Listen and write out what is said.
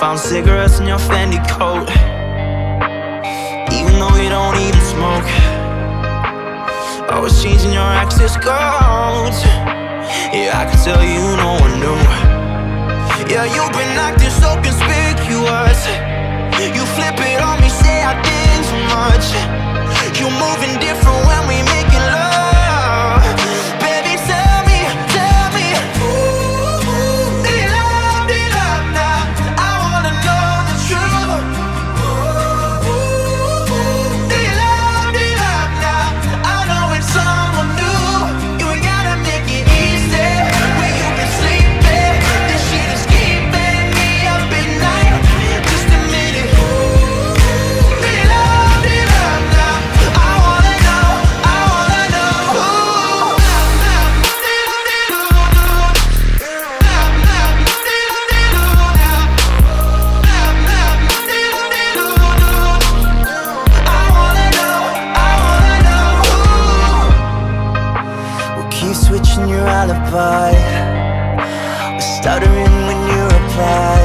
Found cigarettes in your Fendi coat. Even though you don't even smoke. Always changing your access codes. Yeah, I can tell you no one knew. Yeah, you've been acting so conspicuous. You flip it on me, say I did too much. divide We're stuttering when you reply